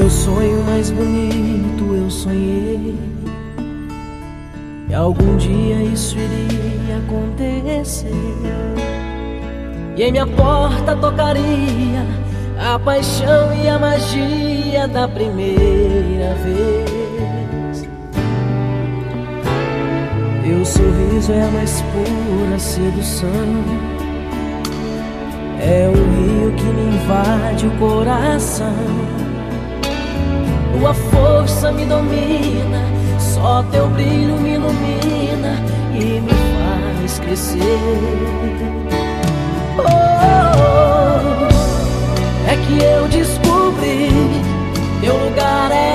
meu sonho mais bonito eu sonhei. E algum dia isso iria acontecer. E em minha porta tocaria A paixão e a magia da primeira vez. Teu sorriso é a mais pura sedução. É o rio que me invade o coração tua força me domina, só teu brilho me ilumina e me faz crescer. Oh, é que eu descobri, teu lugar é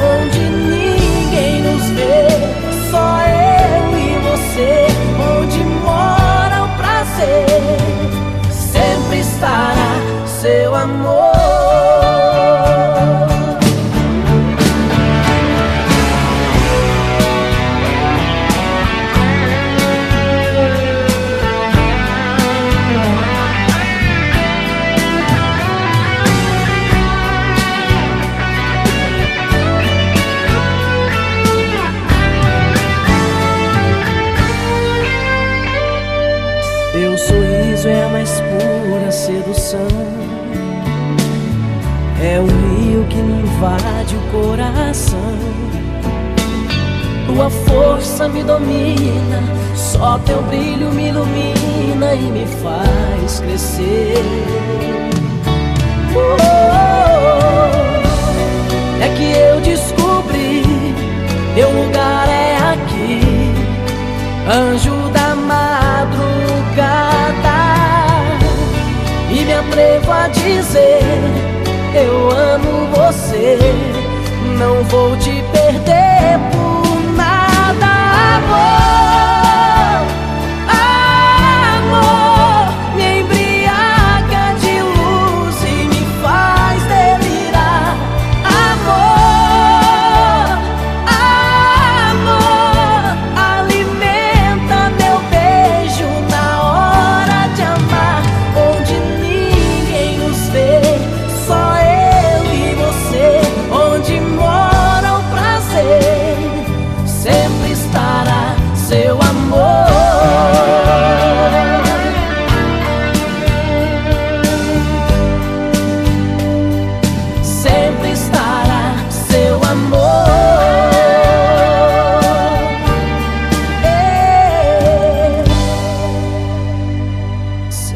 Teu sedução. É o rio que me invade o coração. Tua força me domina, só teu brilho me ilumina e me faz crescer. Oh, é que eu descobri, teu lugar é aqui, anjo da atrevo a dizer: Eu amo você, não vou te perder.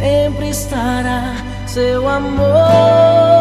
sempre estará seu amor.